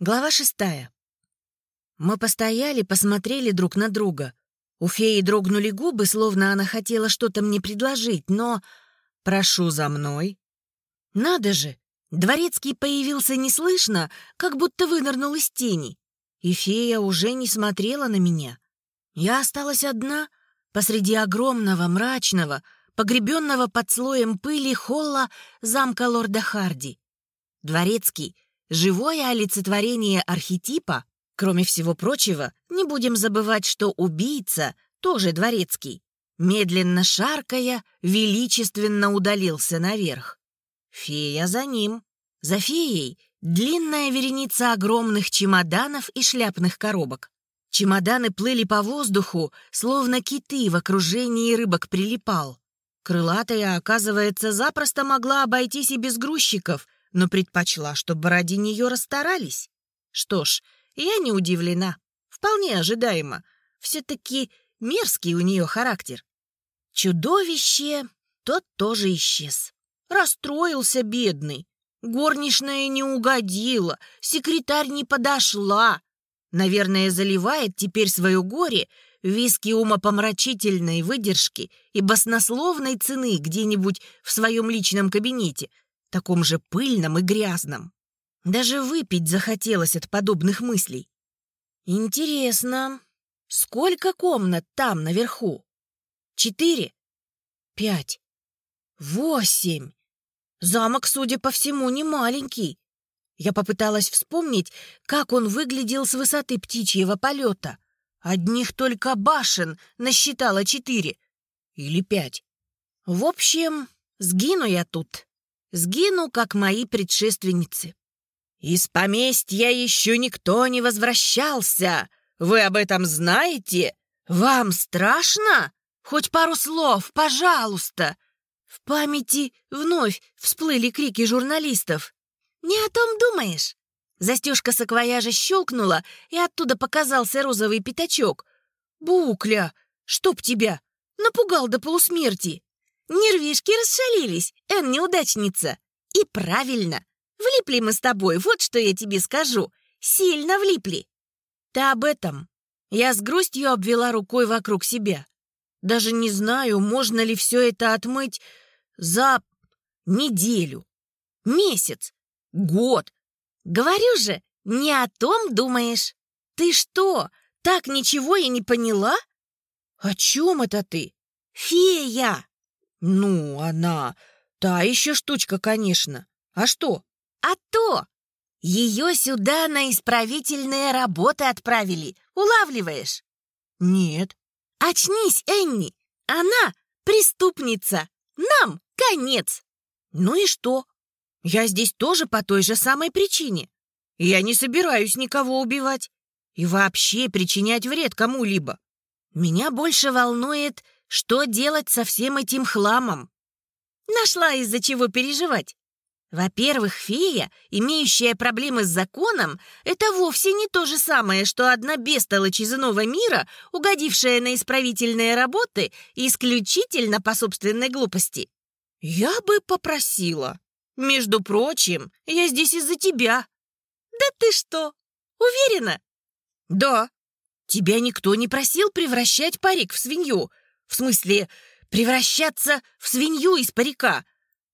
Глава шестая. Мы постояли, посмотрели друг на друга. У феи дрогнули губы, словно она хотела что-то мне предложить, но... «Прошу за мной». Надо же! Дворецкий появился неслышно, как будто вынырнул из тени. И фея уже не смотрела на меня. Я осталась одна посреди огромного, мрачного, погребенного под слоем пыли холла замка лорда Харди. Дворецкий — живое олицетворение архетипа. Кроме всего прочего, не будем забывать, что убийца тоже дворецкий. Медленно шаркая, величественно удалился наверх. Фея за ним. За феей длинная вереница огромных чемоданов и шляпных коробок. Чемоданы плыли по воздуху, словно киты в окружении рыбок прилипал. Крылатая, оказывается, запросто могла обойтись и без грузчиков, но предпочла, чтобы ради нее расстарались. Что ж, я не удивлена. Вполне ожидаемо. Все-таки мерзкий у нее характер. Чудовище тот тоже исчез. Расстроился бедный. Горничная не угодила, секретарь не подошла. Наверное, заливает теперь свое горе виски умопомрачительной выдержки и баснословной цены где-нибудь в своем личном кабинете, таком же пыльном и грязном. Даже выпить захотелось от подобных мыслей. Интересно, сколько комнат там наверху? Четыре? Пять? Восемь? Замок, судя по всему, не маленький. Я попыталась вспомнить, как он выглядел с высоты птичьего полета. Одних только башен насчитала четыре. Или пять. В общем, сгину я тут. Сгину, как мои предшественницы. Из поместья еще никто не возвращался. Вы об этом знаете? Вам страшно? Хоть пару слов, пожалуйста. В памяти вновь всплыли крики журналистов. «Не о том думаешь?» Застежка саквояжа щелкнула, и оттуда показался розовый пятачок. «Букля! Чтоб тебя! Напугал до полусмерти!» Нервишки расшалились, Эн неудачница. И правильно. Влипли мы с тобой, вот что я тебе скажу. Сильно влипли. Ты об этом. Я с грустью обвела рукой вокруг себя. Даже не знаю, можно ли все это отмыть за неделю, месяц, год. Говорю же, не о том думаешь. Ты что, так ничего и не поняла? О чем это ты? Фея! Ну, она... Та еще штучка, конечно. А что? А то! Ее сюда на исправительные работы отправили. Улавливаешь? Нет. Очнись, Энни! Она преступница! Нам конец! Ну и что? Я здесь тоже по той же самой причине. Я не собираюсь никого убивать и вообще причинять вред кому-либо. Меня больше волнует, что делать со всем этим хламом. Нашла из-за чего переживать. Во-первых, фея, имеющая проблемы с законом, это вовсе не то же самое, что одна бестолочь из иного мира, угодившая на исправительные работы исключительно по собственной глупости. Я бы попросила. Между прочим, я здесь из-за тебя. Да ты что, уверена? Да. Тебя никто не просил превращать парик в свинью. В смысле, превращаться в свинью из парика.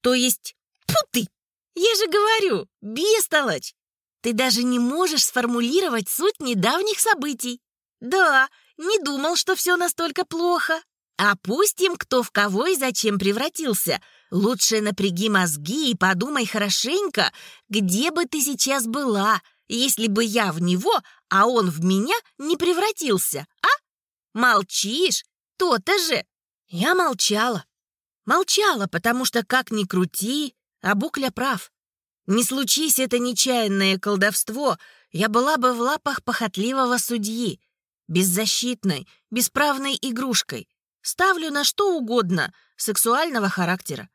То есть, фу ты, я же говорю, бестолочь! Ты даже не можешь сформулировать суть недавних событий. Да, не думал, что все настолько плохо. Опустим, кто в кого и зачем превратился. Лучше напряги мозги и подумай хорошенько, где бы ты сейчас была, если бы я в него, а он в меня не превратился, а? Молчишь? То-то же. Я молчала. Молчала, потому что, как ни крути, а Букля прав. Не случись это нечаянное колдовство, я была бы в лапах похотливого судьи, беззащитной, бесправной игрушкой. Ставлю на что угодно, сексуального характера.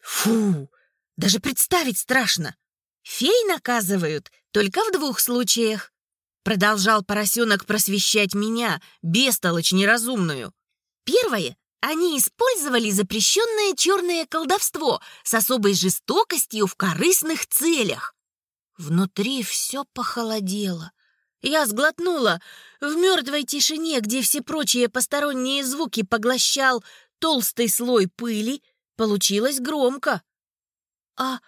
Фу, даже представить страшно. Фей наказывают только в двух случаях. Продолжал поросенок просвещать меня, бестолочь неразумную. Первое они использовали запрещенное черное колдовство с особой жестокостью в корыстных целях. Внутри все похолодело. Я сглотнула. В мертвой тишине, где все прочие посторонние звуки поглощал толстый слой пыли, получилось громко. «А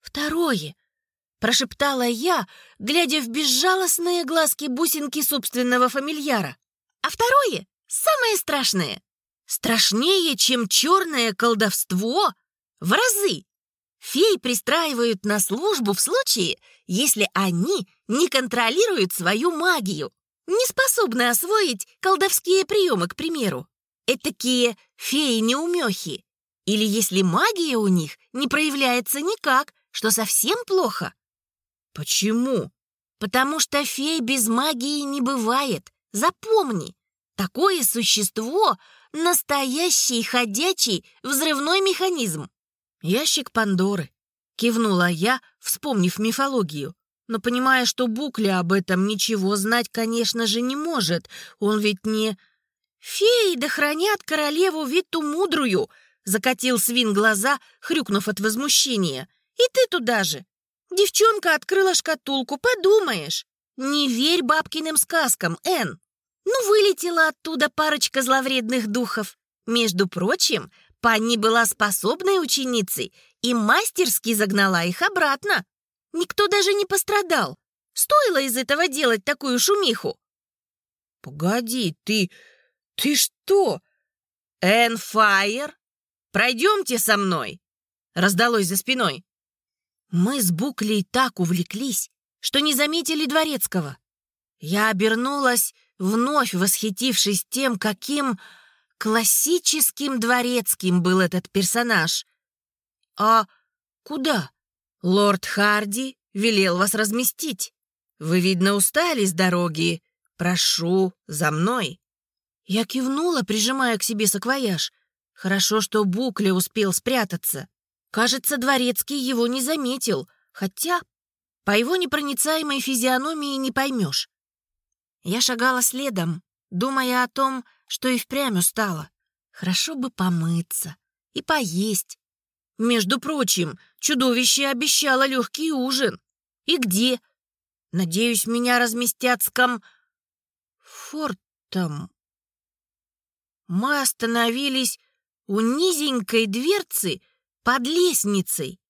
второе?» — прошептала я, глядя в безжалостные глазки-бусинки собственного фамильяра. «А второе — самое страшное. Страшнее, чем черное колдовство в разы. Фей пристраивают на службу в случае, если они не контролируют свою магию, не способны освоить колдовские приемы, к примеру. Этакие феи-неумехи. Или если магия у них не проявляется никак, что совсем плохо. Почему? Потому что фей без магии не бывает. Запомни, такое существо — настоящий ходячий взрывной механизм. «Ящик Пандоры», — кивнула я, вспомнив мифологию. Но понимая, что Букля об этом ничего знать, конечно же, не может. Он ведь не... «Феи да хранят королеву Витту Мудрую!» — закатил свин глаза, хрюкнув от возмущения. «И ты туда же! Девчонка открыла шкатулку, подумаешь! Не верь бабкиным сказкам, Эн! Ну, вылетела оттуда парочка зловредных духов. Между прочим, Панни была способной ученицей и мастерски загнала их обратно. Никто даже не пострадал. Стоило из этого делать такую шумиху. «Погоди, ты... ты что?» «Энфайр, пройдемте со мной!» Раздалось за спиной. Мы с Буклей так увлеклись, что не заметили Дворецкого. Я обернулась, вновь восхитившись тем, каким Классическим дворецким был этот персонаж. «А куда?» «Лорд Харди велел вас разместить. Вы, видно, устали с дороги. Прошу, за мной». Я кивнула, прижимая к себе саквояж. Хорошо, что Букля успел спрятаться. Кажется, Дворецкий его не заметил, хотя по его непроницаемой физиономии не поймешь. Я шагала следом, думая о том, что и впрямь устала. Хорошо бы помыться и поесть. Между прочим, чудовище обещало легкий ужин. И где? Надеюсь, меня разместят с ком... Фортом. Мы остановились у низенькой дверцы под лестницей.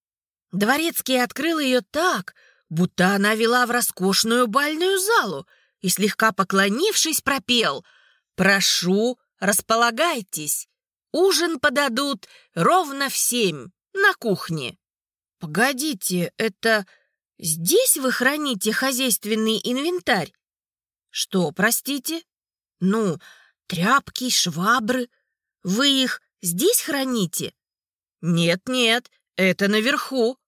Дворецкий открыл ее так, будто она вела в роскошную бальную залу, и, слегка поклонившись, пропел — «Прошу, располагайтесь. Ужин подадут ровно в семь на кухне». «Погодите, это здесь вы храните хозяйственный инвентарь?» «Что, простите?» «Ну, тряпки, швабры. Вы их здесь храните?» «Нет-нет, это наверху.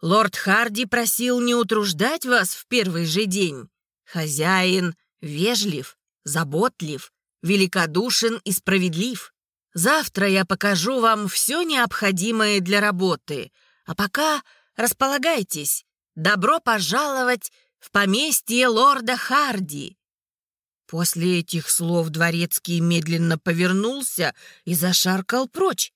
Лорд Харди просил не утруждать вас в первый же день. Хозяин вежлив, заботлив, великодушен и справедлив. Завтра я покажу вам все необходимое для работы. А пока располагайтесь. Добро пожаловать в поместье лорда Харди». После этих слов дворецкий медленно повернулся и зашаркал прочь.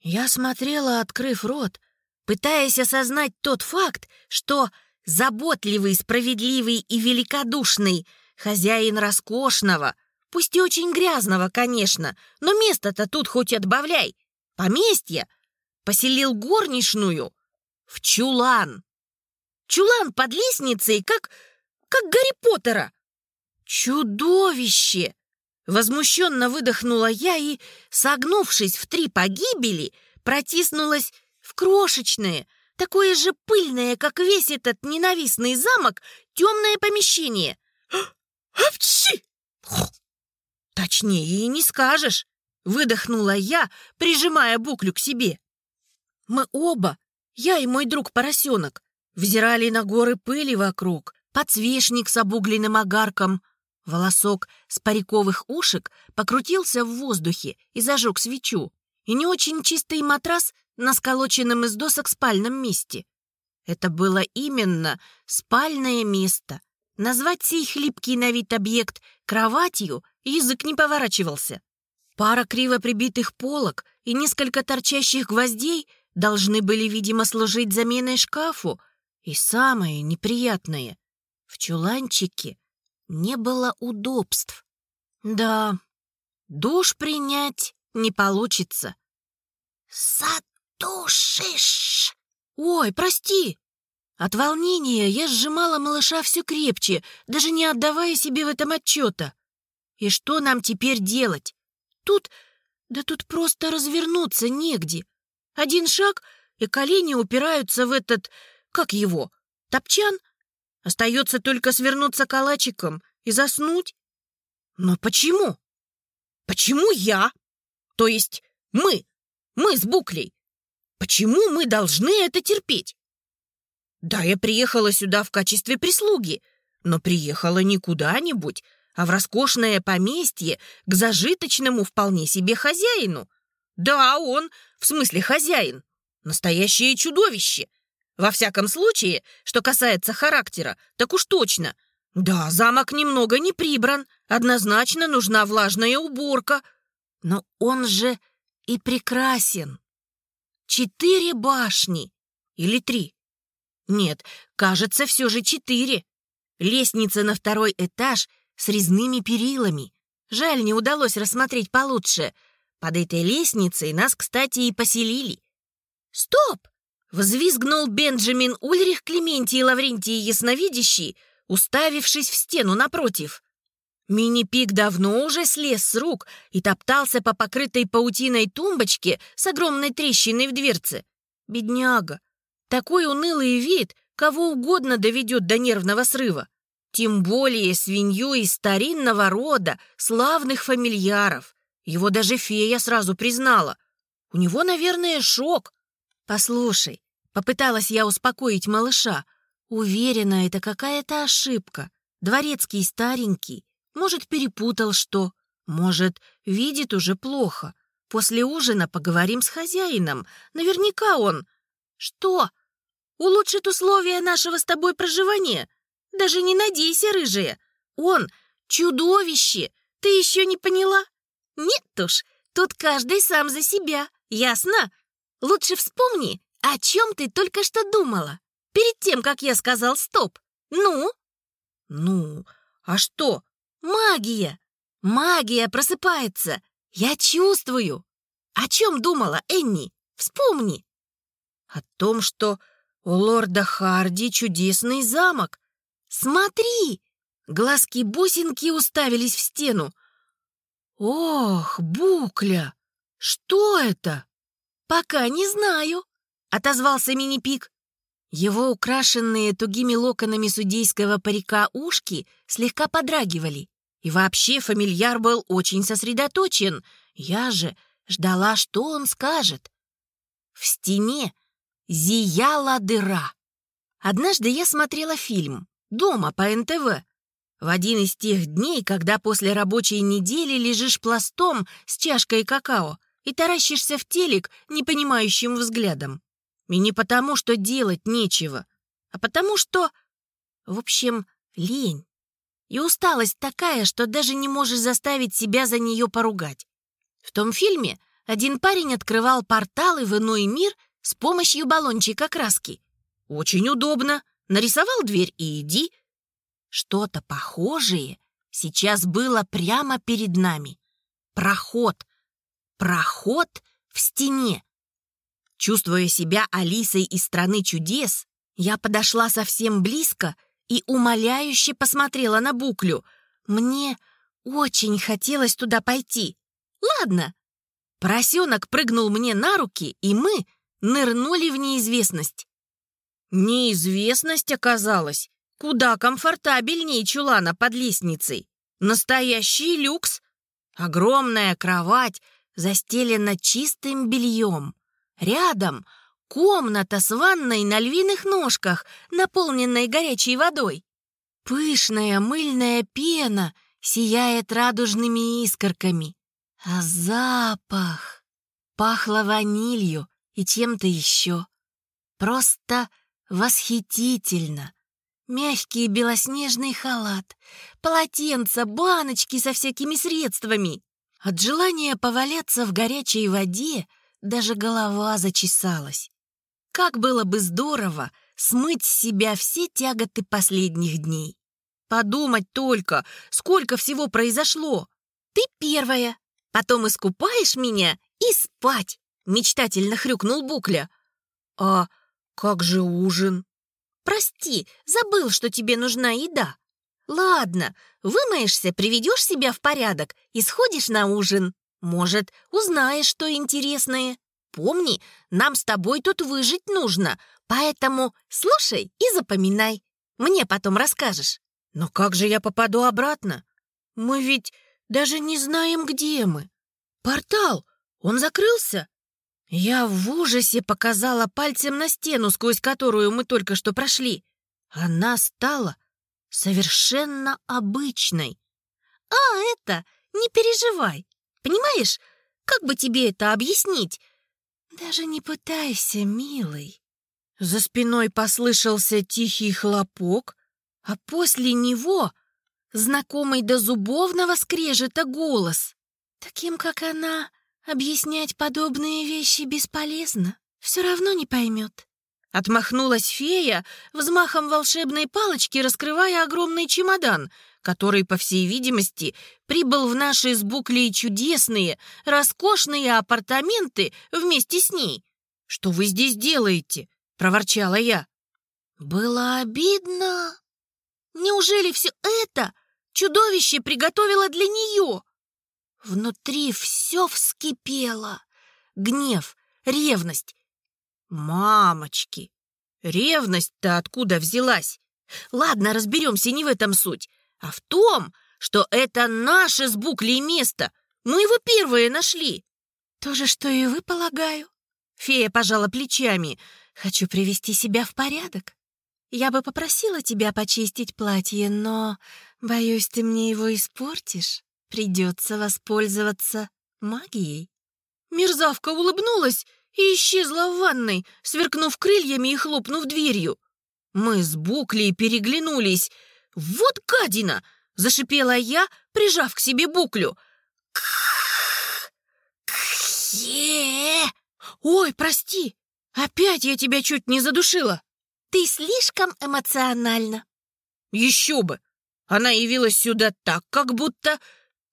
Я смотрела, открыв рот, пытаясь осознать тот факт, что заботливый, справедливый и великодушный хозяин роскошного — Пусть и очень грязного, конечно, но место-то тут хоть отбавляй. Поместье поселил горничную в чулан. Чулан под лестницей, как... как Гарри Поттера. Чудовище! Возмущенно выдохнула я и, согнувшись в три погибели, протиснулась в крошечное, такое же пыльное, как весь этот ненавистный замок, темное помещение. «Апчи!» «Точнее и не скажешь!» — выдохнула я, прижимая буклю к себе. Мы оба, я и мой друг-поросенок, взирали на горы пыли вокруг, подсвечник с обугленным огарком. Волосок с париковых ушек покрутился в воздухе и зажег свечу, и не очень чистый матрас на сколоченном из досок спальном месте. Это было именно спальное место. Назвать сей хлипкий на вид объект кроватью язык не поворачивался. Пара криво прибитых полок и несколько торчащих гвоздей должны были, видимо, служить заменой шкафу. И самое неприятное — в чуланчике не было удобств. Да, душ принять не получится. «Задушишь!» «Ой, прости!» От волнения я сжимала малыша все крепче, даже не отдавая себе в этом отчета. И что нам теперь делать? Тут... Да тут просто развернуться негде. Один шаг, и колени упираются в этот... Как его? Топчан? Остается только свернуться калачиком и заснуть. Но почему? Почему я? То есть мы, мы с Буклей. Почему мы должны это терпеть? Да, я приехала сюда в качестве прислуги, но приехала не куда-нибудь, а в роскошное поместье к зажиточному вполне себе хозяину. Да, он, в смысле хозяин, настоящее чудовище. Во всяком случае, что касается характера, так уж точно. Да, замок немного не прибран, однозначно нужна влажная уборка. Но он же и прекрасен. Четыре башни или три? Нет, кажется, все же четыре. Лестница на второй этаж с резными перилами. Жаль, не удалось рассмотреть получше. Под этой лестницей нас, кстати, и поселили. «Стоп!» — взвизгнул Бенджамин Ульрих Клементий Лаврентий Ясновидящий, уставившись в стену напротив. Мини-пик давно уже слез с рук и топтался по покрытой паутиной тумбочке с огромной трещиной в дверце. Бедняга! Такой унылый вид кого угодно доведет до нервного срыва. Тем более свинью из старинного рода, славных фамильяров. Его даже фея сразу признала. У него, наверное, шок. «Послушай», — попыталась я успокоить малыша, уверена, это какая-то ошибка. Дворецкий старенький, может, перепутал что, может, видит уже плохо. После ужина поговорим с хозяином. Наверняка он... Что? Улучшит условия нашего с тобой проживания? Даже не надейся, рыжая. Он чудовище. Ты еще не поняла? Нет уж, тут каждый сам за себя. Ясно? Лучше вспомни, о чем ты только что думала. Перед тем, как я сказал «стоп». Ну? Ну, а что? Магия. Магия просыпается. Я чувствую. О чем думала Энни? Вспомни. О том, что у лорда Харди чудесный замок. Смотри! Глазки-бусинки уставились в стену. Ох, букля! Что это? Пока не знаю, отозвался мини-пик. Его украшенные тугими локонами судейского парика ушки слегка подрагивали. И вообще фамильяр был очень сосредоточен. Я же ждала, что он скажет. В стене зияла дыра. Однажды я смотрела фильм «Дома» по НТВ. В один из тех дней, когда после рабочей недели лежишь пластом с чашкой какао и таращишься в телек непонимающим взглядом. И не потому, что делать нечего, а потому что... В общем, лень. И усталость такая, что даже не можешь заставить себя за нее поругать. В том фильме один парень открывал порталы в иной мир с помощью баллончика краски. Очень удобно. Нарисовал дверь и иди. Что-то похожее сейчас было прямо перед нами. Проход. Проход в стене. Чувствуя себя Алисой из «Страны чудес», я подошла совсем близко и умоляюще посмотрела на буклю. Мне очень хотелось туда пойти. Ладно. Поросенок прыгнул мне на руки, и мы нырнули в неизвестность. Неизвестность оказалась куда комфортабельнее чулана под лестницей. Настоящий люкс. Огромная кровать застелена чистым бельем. Рядом комната с ванной на львиных ножках, наполненной горячей водой. Пышная мыльная пена сияет радужными искорками. А запах пахло ванилью и чем-то еще. Просто восхитительно. Мягкий белоснежный халат, полотенца, баночки со всякими средствами. От желания поваляться в горячей воде даже голова зачесалась. Как было бы здорово смыть с себя все тяготы последних дней. Подумать только, сколько всего произошло. Ты первая, потом искупаешь меня и спать, мечтательно хрюкнул Букля. А как же ужин? Прости, забыл, что тебе нужна еда. Ладно, вымоешься, приведешь себя в порядок и сходишь на ужин. Может, узнаешь что интересное. Помни, нам с тобой тут выжить нужно, поэтому слушай и запоминай. Мне потом расскажешь. Но как же я попаду обратно? Мы ведь даже не знаем, где мы. Портал, он закрылся? Я в ужасе показала пальцем на стену, сквозь которую мы только что прошли. Она стала совершенно обычной. А это, не переживай. Понимаешь, как бы тебе это объяснить? Даже не пытайся, милый. За спиной послышался тихий хлопок, а после него знакомый до зубовного скрежета голос. Таким, как она, объяснять подобные вещи бесполезно. Все равно не поймет. Отмахнулась фея, взмахом волшебной палочки раскрывая огромный чемодан, который, по всей видимости, прибыл в наши с Буклей чудесные, роскошные апартаменты вместе с ней. «Что вы здесь делаете?» — проворчала я. «Было обидно. Неужели все это чудовище приготовило для нее?» Внутри все вскипело. Гнев, ревность, Мамочки! Ревность-то откуда взялась? Ладно, разберемся, не в этом суть, а в том, что это наше с Буклей место. Мы его первые нашли. То же, что и вы, полагаю. Фея пожала плечами. Хочу привести себя в порядок. Я бы попросила тебя почистить платье, но, боюсь, ты мне его испортишь. Придется воспользоваться магией. Мерзавка улыбнулась и исчезла в ванной, сверкнув крыльями и хлопнув дверью. Мы с Буклей переглянулись. «Вот гадина!» — зашипела я, прижав к себе Буклю. «Ой, прости! Опять я тебя чуть не задушила!» «Ты слишком эмоциональна!» «Еще бы! Она явилась сюда так, как будто...»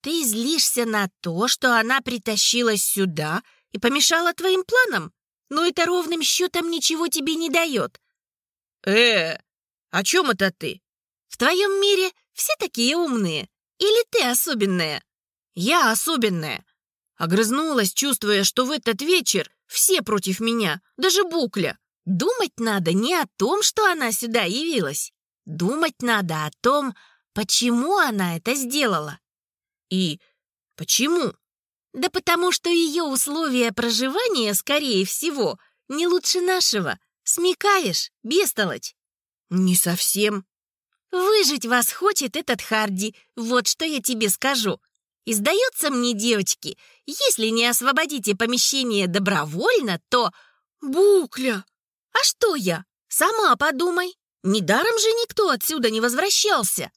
«Ты злишься на то, что она притащилась сюда и помешала твоим планам, но это ровным счетом ничего тебе не дает. Э, о чем это ты? В твоем мире все такие умные. Или ты особенная? Я особенная. Огрызнулась, чувствуя, что в этот вечер все против меня, даже Букля. Думать надо не о том, что она сюда явилась. Думать надо о том, почему она это сделала. И почему? Да потому что ее условия проживания, скорее всего, не лучше нашего. Смекаешь, бестолочь? Не совсем. Выжить вас хочет этот Харди, вот что я тебе скажу. И сдается мне, девочки, если не освободите помещение добровольно, то... Букля! А что я? Сама подумай. Недаром же никто отсюда не возвращался.